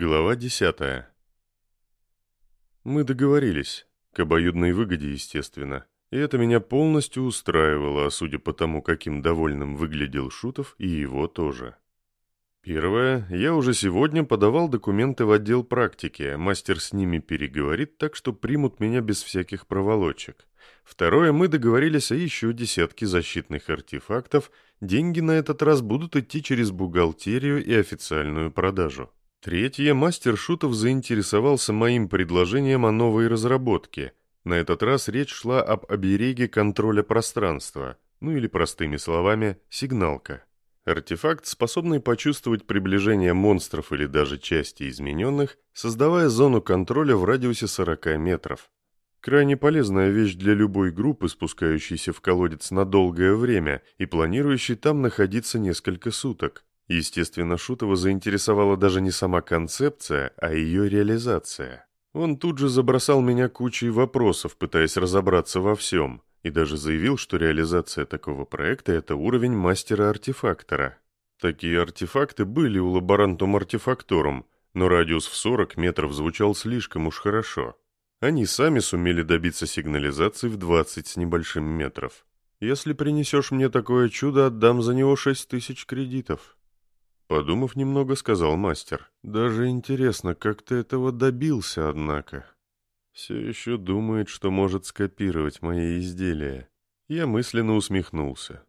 Глава десятая. Мы договорились, к обоюдной выгоде, естественно, и это меня полностью устраивало, а судя по тому, каким довольным выглядел Шутов, и его тоже. Первое. Я уже сегодня подавал документы в отдел практики, мастер с ними переговорит, так что примут меня без всяких проволочек. Второе. Мы договорились о еще десятке защитных артефактов, деньги на этот раз будут идти через бухгалтерию и официальную продажу. Третье, мастер Шутов заинтересовался моим предложением о новой разработке. На этот раз речь шла об обереге контроля пространства, ну или простыми словами, сигналка. Артефакт, способный почувствовать приближение монстров или даже части измененных, создавая зону контроля в радиусе 40 метров. Крайне полезная вещь для любой группы, спускающейся в колодец на долгое время и планирующей там находиться несколько суток. Естественно, Шутова заинтересовала даже не сама концепция, а ее реализация. Он тут же забросал меня кучей вопросов, пытаясь разобраться во всем, и даже заявил, что реализация такого проекта – это уровень мастера-артефактора. Такие артефакты были у лаборантум артефакторум, но радиус в 40 метров звучал слишком уж хорошо. Они сами сумели добиться сигнализации в 20 с небольшим метров. Если принесешь мне такое чудо, отдам за него 6 тысяч кредитов. Подумав немного, сказал мастер. «Даже интересно, как ты этого добился, однако?» «Все еще думает, что может скопировать мои изделия». Я мысленно усмехнулся.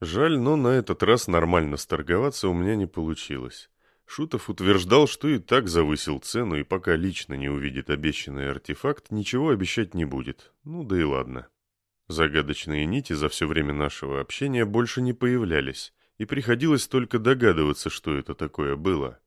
Жаль, но на этот раз нормально сторговаться у меня не получилось. Шутов утверждал, что и так завысил цену, и пока лично не увидит обещанный артефакт, ничего обещать не будет. Ну да и ладно. Загадочные нити за все время нашего общения больше не появлялись и приходилось только догадываться, что это такое было.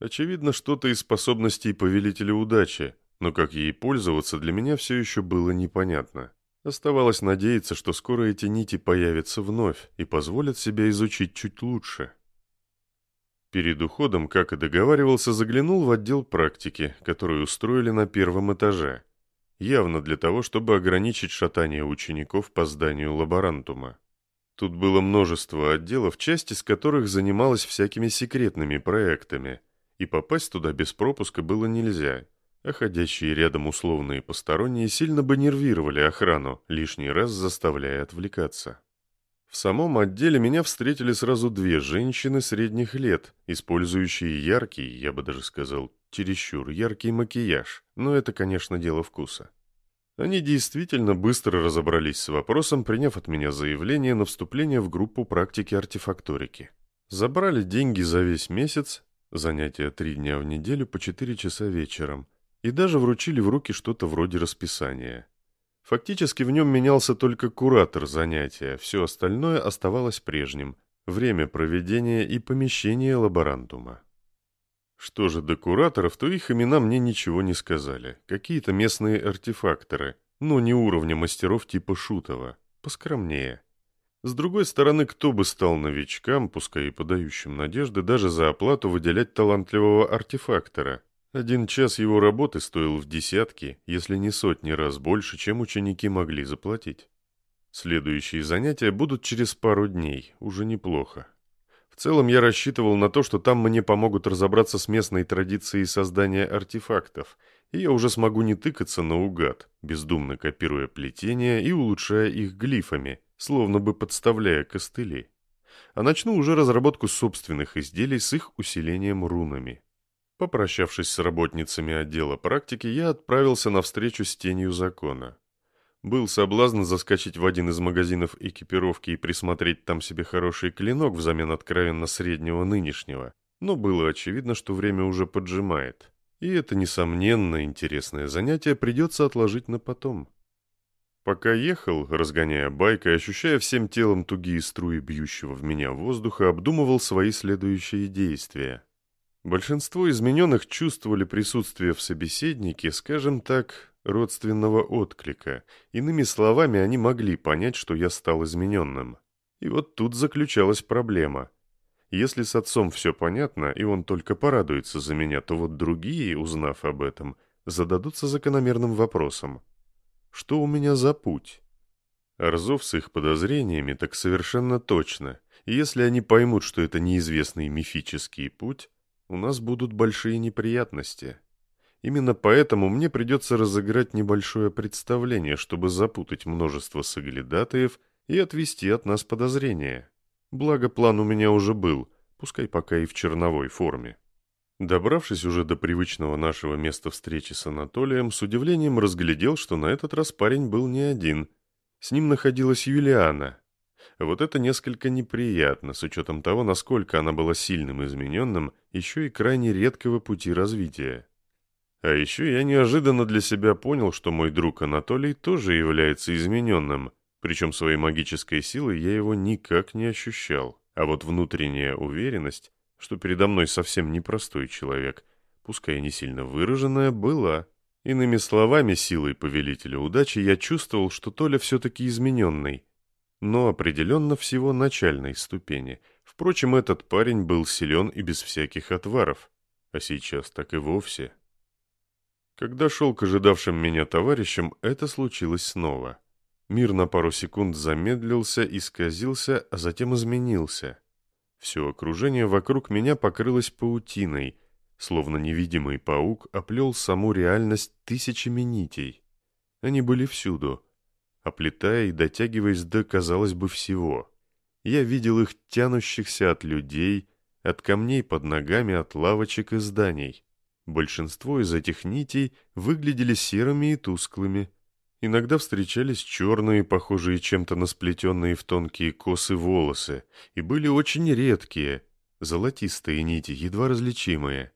Очевидно, что-то из способностей повелителя удачи, но как ей пользоваться для меня все еще было непонятно. Оставалось надеяться, что скоро эти нити появятся вновь и позволят себя изучить чуть лучше. Перед уходом, как и договаривался, заглянул в отдел практики, который устроили на первом этаже. Явно для того, чтобы ограничить шатание учеников по зданию лаборантума. Тут было множество отделов, часть из которых занималась всякими секретными проектами, и попасть туда без пропуска было нельзя, а ходящие рядом условные посторонние сильно бы нервировали охрану, лишний раз заставляя отвлекаться. В самом отделе меня встретили сразу две женщины средних лет, использующие яркий, я бы даже сказал, чересчур яркий макияж, но это, конечно, дело вкуса. Они действительно быстро разобрались с вопросом, приняв от меня заявление на вступление в группу практики артефакторики. Забрали деньги за весь месяц, занятия три дня в неделю по четыре часа вечером, и даже вручили в руки что-то вроде расписания. Фактически в нем менялся только куратор занятия, все остальное оставалось прежним – время проведения и помещение лаборантума. Что же до кураторов, то их имена мне ничего не сказали. Какие-то местные артефакторы, но не уровня мастеров типа Шутова, поскромнее. С другой стороны, кто бы стал новичкам, пускай и подающим надежды, даже за оплату выделять талантливого артефактора? Один час его работы стоил в десятки, если не сотни раз больше, чем ученики могли заплатить. Следующие занятия будут через пару дней, уже неплохо. В целом я рассчитывал на то, что там мне помогут разобраться с местной традицией создания артефактов, и я уже смогу не тыкаться наугад, бездумно копируя плетения и улучшая их глифами, словно бы подставляя костыли. А начну уже разработку собственных изделий с их усилением рунами. Попрощавшись с работницами отдела практики, я отправился на встречу с тенью закона. Был соблазн заскочить в один из магазинов экипировки и присмотреть там себе хороший клинок взамен откровенно среднего нынешнего, но было очевидно, что время уже поджимает. И это, несомненно, интересное занятие придется отложить на потом. Пока ехал, разгоняя байк и ощущая всем телом тугие струи бьющего в меня воздуха, обдумывал свои следующие действия. Большинство измененных чувствовали присутствие в собеседнике, скажем так, родственного отклика. Иными словами, они могли понять, что я стал измененным. И вот тут заключалась проблема. Если с отцом все понятно, и он только порадуется за меня, то вот другие, узнав об этом, зададутся закономерным вопросом. Что у меня за путь? Арзов с их подозрениями так совершенно точно. И если они поймут, что это неизвестный мифический путь, у нас будут большие неприятности. Именно поэтому мне придется разыграть небольшое представление, чтобы запутать множество соглядатаев и отвести от нас подозрения. Благо, план у меня уже был, пускай пока и в черновой форме. Добравшись уже до привычного нашего места встречи с Анатолием, с удивлением разглядел, что на этот раз парень был не один. С ним находилась Юлиана. Вот это несколько неприятно, с учетом того, насколько она была сильным измененным, еще и крайне редкого пути развития. А еще я неожиданно для себя понял, что мой друг Анатолий тоже является измененным, причем своей магической силой я его никак не ощущал. А вот внутренняя уверенность что передо мной совсем непростой человек, пускай и не сильно выраженная, была. Иными словами, силой повелителя удачи я чувствовал, что Толя все-таки измененный, но определенно всего начальной ступени. Впрочем, этот парень был силен и без всяких отваров, а сейчас так и вовсе. Когда шел к ожидавшим меня товарищам, это случилось снова. Мир на пару секунд замедлился, исказился, а затем изменился. Все окружение вокруг меня покрылось паутиной, словно невидимый паук оплел саму реальность тысячами нитей. Они были всюду, оплетая и дотягиваясь до, казалось бы, всего. Я видел их тянущихся от людей, от камней под ногами, от лавочек и зданий. Большинство из этих нитей выглядели серыми и тусклыми, Иногда встречались черные, похожие чем-то на сплетенные в тонкие косы волосы, и были очень редкие, золотистые нити, едва различимые.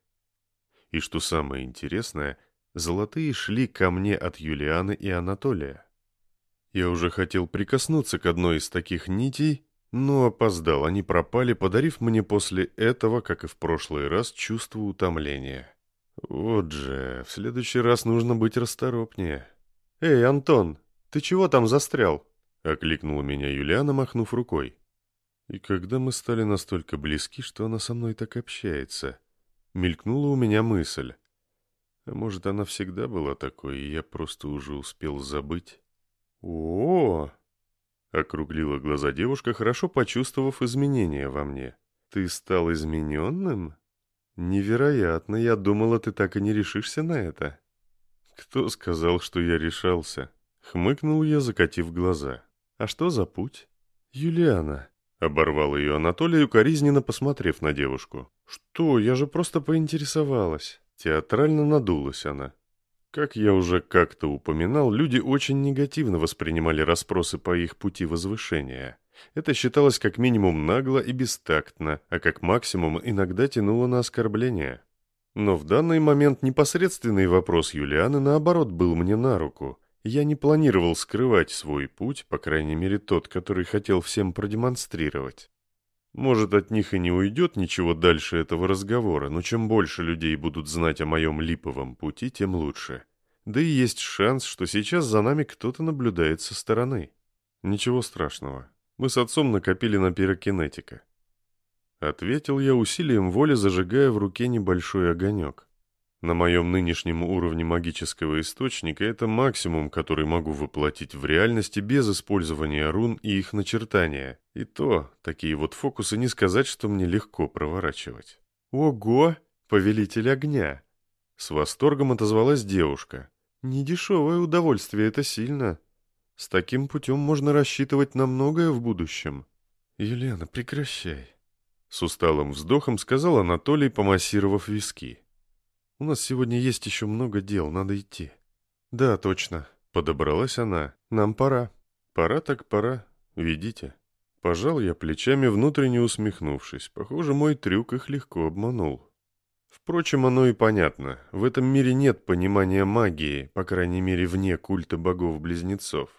И что самое интересное, золотые шли ко мне от Юлианы и Анатолия. Я уже хотел прикоснуться к одной из таких нитей, но опоздал, они пропали, подарив мне после этого, как и в прошлый раз, чувство утомления. Вот же, в следующий раз нужно быть расторопнее. «Эй, Антон, ты чего там застрял?» — окликнула меня Юлиана, махнув рукой. И когда мы стали настолько близки, что она со мной так общается, мелькнула у меня мысль. А может, она всегда была такой, и я просто уже успел забыть? о, -о, округлила глаза девушка, хорошо почувствовав изменения во мне. «Ты стал измененным? Невероятно, я думала, ты так и не решишься на это». «Кто сказал, что я решался?» Хмыкнул я, закатив глаза. «А что за путь?» «Юлиана», — оборвал ее Анатолий, укоризненно посмотрев на девушку. «Что? Я же просто поинтересовалась». Театрально надулась она. Как я уже как-то упоминал, люди очень негативно воспринимали расспросы по их пути возвышения. Это считалось как минимум нагло и бестактно, а как максимум иногда тянуло на оскорбление. Но в данный момент непосредственный вопрос Юлианы, наоборот, был мне на руку. Я не планировал скрывать свой путь, по крайней мере тот, который хотел всем продемонстрировать. Может, от них и не уйдет ничего дальше этого разговора, но чем больше людей будут знать о моем липовом пути, тем лучше. Да и есть шанс, что сейчас за нами кто-то наблюдает со стороны. Ничего страшного. Мы с отцом накопили на пирокинетика. Ответил я усилием воли, зажигая в руке небольшой огонек. На моем нынешнем уровне магического источника это максимум, который могу воплотить в реальности без использования рун и их начертания. И то, такие вот фокусы не сказать, что мне легко проворачивать. «Ого! Повелитель огня!» С восторгом отозвалась девушка. «Недешевое удовольствие, это сильно. С таким путем можно рассчитывать на многое в будущем». «Елена, прекращай. С усталым вздохом сказал Анатолий, помассировав виски. «У нас сегодня есть еще много дел, надо идти». «Да, точно», — подобралась она. «Нам пора». «Пора так пора. Ведите». Пожал я плечами, внутренне усмехнувшись. Похоже, мой трюк их легко обманул. Впрочем, оно и понятно. В этом мире нет понимания магии, по крайней мере, вне культа богов-близнецов.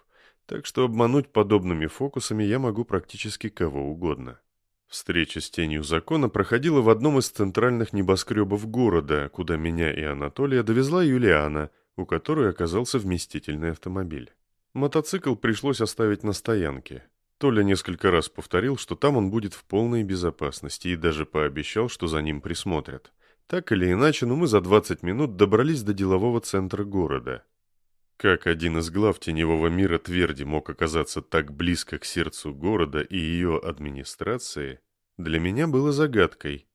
Так что обмануть подобными фокусами я могу практически кого угодно. Встреча с тенью закона проходила в одном из центральных небоскребов города, куда меня и Анатолия довезла Юлиана, у которой оказался вместительный автомобиль. Мотоцикл пришлось оставить на стоянке. Толя несколько раз повторил, что там он будет в полной безопасности и даже пообещал, что за ним присмотрят. Так или иначе, но мы за 20 минут добрались до делового центра города. Как один из глав теневого мира Тверди мог оказаться так близко к сердцу города и ее администрации, для меня было загадкой.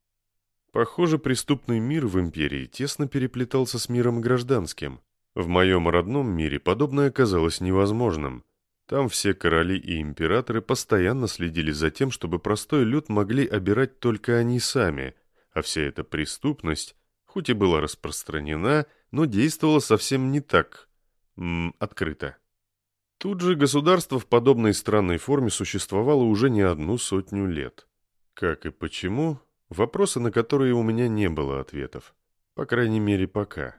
Похоже, преступный мир в империи тесно переплетался с миром гражданским. В моем родном мире подобное казалось невозможным. Там все короли и императоры постоянно следили за тем, чтобы простой люд могли обирать только они сами, а вся эта преступность, хоть и была распространена, но действовала совсем не так м, открыто. Тут же государство в подобной странной форме существовало уже не одну сотню лет. Как и почему, вопросы, на которые у меня не было ответов. По крайней мере, пока.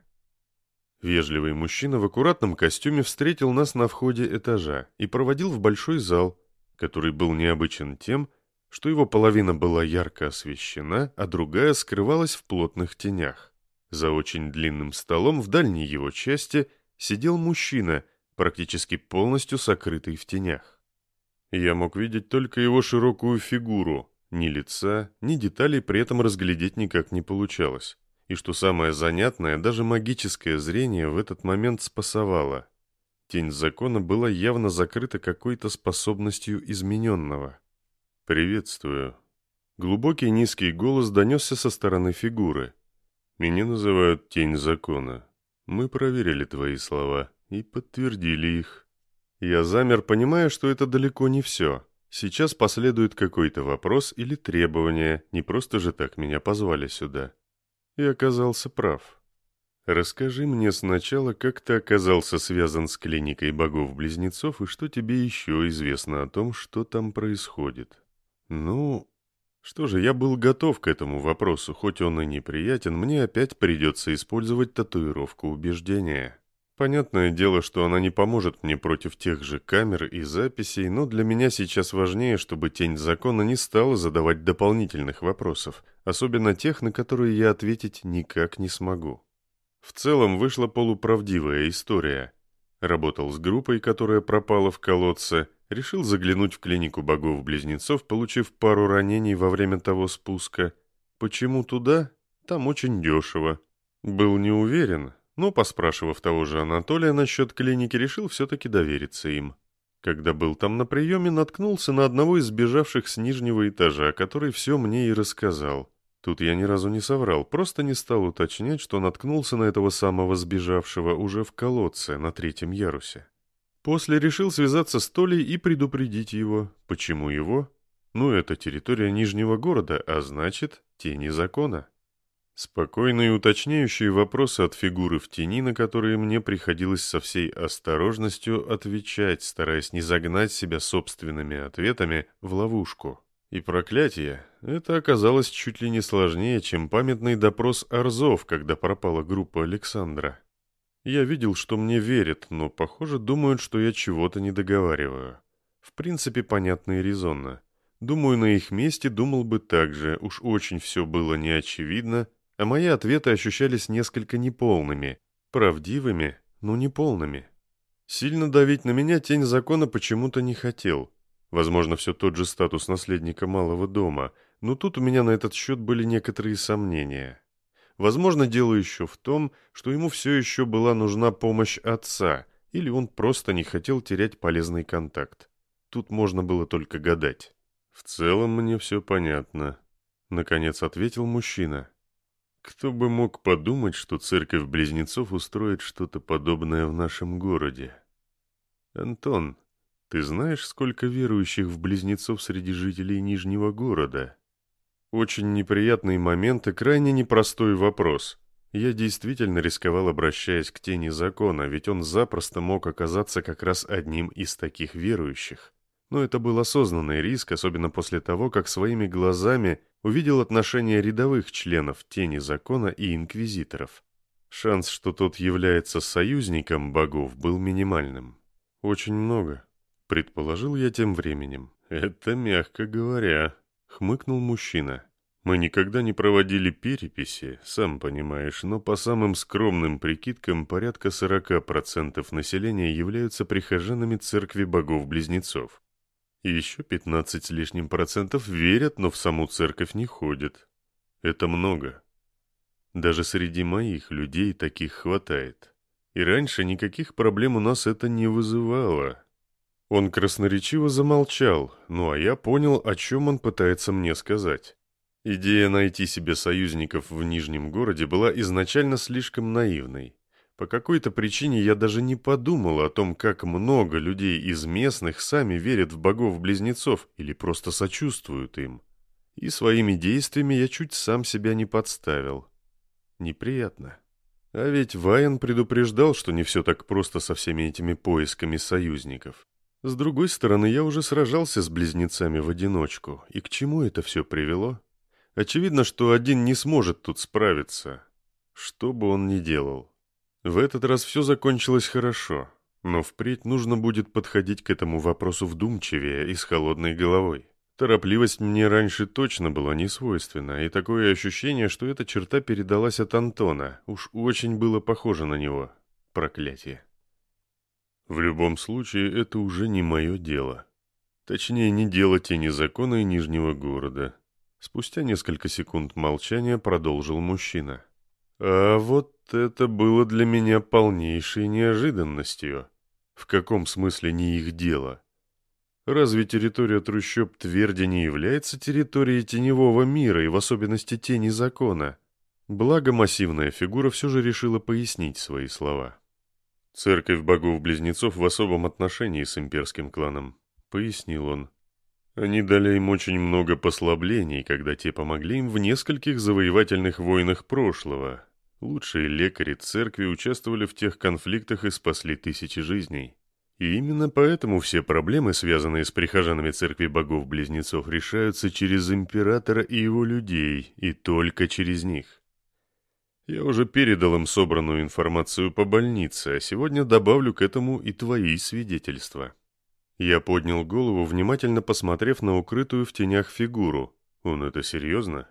Вежливый мужчина в аккуратном костюме встретил нас на входе этажа и проводил в большой зал, который был необычен тем, что его половина была ярко освещена, а другая скрывалась в плотных тенях. За очень длинным столом в дальней его части сидел мужчина, практически полностью сокрытый в тенях. Я мог видеть только его широкую фигуру, ни лица, ни деталей при этом разглядеть никак не получалось. И что самое занятное, даже магическое зрение в этот момент спасовало. Тень закона была явно закрыта какой-то способностью измененного. «Приветствую». Глубокий низкий голос донесся со стороны фигуры. «Меня называют Тень закона. Мы проверили твои слова и подтвердили их». Я замер, понимая, что это далеко не все. Сейчас последует какой-то вопрос или требование, не просто же так меня позвали сюда и оказался прав. Расскажи мне сначала, как ты оказался связан с клиникой богов-близнецов и что тебе еще известно о том, что там происходит. Ну, что же, я был готов к этому вопросу, хоть он и неприятен, мне опять придется использовать татуировку убеждения. Понятное дело, что она не поможет мне против тех же камер и записей, но для меня сейчас важнее, чтобы тень закона не стала задавать дополнительных вопросов, особенно тех, на которые я ответить никак не смогу. В целом вышла полуправдивая история. Работал с группой, которая пропала в колодце, решил заглянуть в клинику богов-близнецов, получив пару ранений во время того спуска. Почему туда? Там очень дешево. Был не уверен, но, поспрашивав того же Анатолия насчет клиники, решил все-таки довериться им. Когда был там на приеме, наткнулся на одного из сбежавших с нижнего этажа, который все мне и рассказал. Тут я ни разу не соврал, просто не стал уточнять, что наткнулся на этого самого сбежавшего уже в колодце на третьем ярусе. После решил связаться с Толей и предупредить его. Почему его? Ну, это территория Нижнего города, а значит, тени закона. Спокойные уточняющие вопросы от фигуры в тени, на которые мне приходилось со всей осторожностью отвечать, стараясь не загнать себя собственными ответами в ловушку. И проклятие, это оказалось чуть ли не сложнее, чем памятный допрос Арзов, когда пропала группа Александра. Я видел, что мне верят, но, похоже, думают, что я чего-то не договариваю. В принципе, понятно и резонно. Думаю, на их месте думал бы так же, уж очень все было неочевидно, а мои ответы ощущались несколько неполными, правдивыми, но неполными. Сильно давить на меня тень закона почему-то не хотел. Возможно, все тот же статус наследника малого дома, но тут у меня на этот счет были некоторые сомнения. Возможно, дело еще в том, что ему все еще была нужна помощь отца, или он просто не хотел терять полезный контакт. Тут можно было только гадать. «В целом мне все понятно», — наконец ответил мужчина. Кто бы мог подумать, что церковь близнецов устроит что-то подобное в нашем городе? Антон, ты знаешь, сколько верующих в близнецов среди жителей Нижнего города? Очень неприятный момент и крайне непростой вопрос. Я действительно рисковал, обращаясь к тени закона, ведь он запросто мог оказаться как раз одним из таких верующих. Но это был осознанный риск, особенно после того, как своими глазами увидел отношения рядовых членов тени закона и инквизиторов. Шанс, что тот является союзником богов, был минимальным. Очень много, предположил я тем временем. Это мягко говоря, хмыкнул мужчина. Мы никогда не проводили переписи, сам понимаешь, но по самым скромным прикидкам порядка 40% населения являются прихожанами церкви богов-близнецов. Еще 15 с лишним процентов верят, но в саму церковь не ходят. Это много. Даже среди моих людей таких хватает. И раньше никаких проблем у нас это не вызывало. Он красноречиво замолчал, ну а я понял, о чем он пытается мне сказать. Идея найти себе союзников в Нижнем городе была изначально слишком наивной. По какой-то причине я даже не подумал о том, как много людей из местных сами верят в богов-близнецов или просто сочувствуют им. И своими действиями я чуть сам себя не подставил. Неприятно. А ведь Вайен предупреждал, что не все так просто со всеми этими поисками союзников. С другой стороны, я уже сражался с близнецами в одиночку, и к чему это все привело? Очевидно, что один не сможет тут справиться, что бы он ни делал. В этот раз все закончилось хорошо, но впредь нужно будет подходить к этому вопросу вдумчивее и с холодной головой. Торопливость мне раньше точно была не свойственна, и такое ощущение, что эта черта передалась от Антона, уж очень было похоже на него. Проклятие. В любом случае, это уже не мое дело. Точнее, не дело тени закона и Нижнего города. Спустя несколько секунд молчания продолжил мужчина. А вот это было для меня полнейшей неожиданностью. В каком смысле не их дело? Разве территория трущоб Тверди не является территорией теневого мира и в особенности тени закона? Благо массивная фигура все же решила пояснить свои слова. «Церковь богов-близнецов в особом отношении с имперским кланом», — пояснил он. Они дали им очень много послаблений, когда те помогли им в нескольких завоевательных войнах прошлого. Лучшие лекари церкви участвовали в тех конфликтах и спасли тысячи жизней. И именно поэтому все проблемы, связанные с прихожанами церкви богов-близнецов, решаются через императора и его людей, и только через них. Я уже передал им собранную информацию по больнице, а сегодня добавлю к этому и твои свидетельства. Я поднял голову, внимательно посмотрев на укрытую в тенях фигуру. Он это серьезно?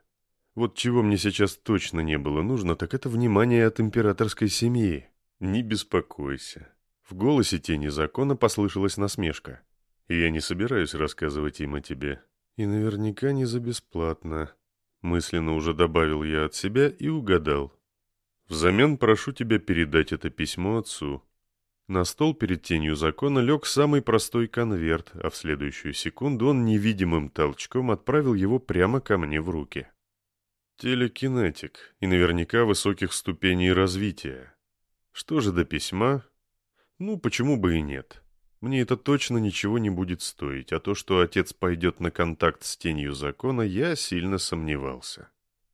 Вот чего мне сейчас точно не было нужно, так это внимание от императорской семьи. Не беспокойся. В голосе тени закона послышалась насмешка. Я не собираюсь рассказывать им о тебе. И наверняка не за бесплатно. Мысленно уже добавил я от себя и угадал. Взамен прошу тебя передать это письмо отцу. На стол перед тенью закона лег самый простой конверт, а в следующую секунду он невидимым толчком отправил его прямо ко мне в руки. Телекинетик и наверняка высоких ступеней развития. Что же до письма? Ну, почему бы и нет? Мне это точно ничего не будет стоить, а то, что отец пойдет на контакт с тенью закона, я сильно сомневался.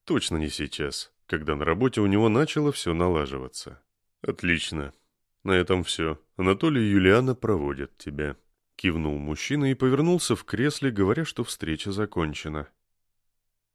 Точно не сейчас, когда на работе у него начало все налаживаться. Отлично, на этом все. Анатолий и Юлиана проводят тебя. Кивнул мужчина и повернулся в кресле, говоря, что встреча закончена.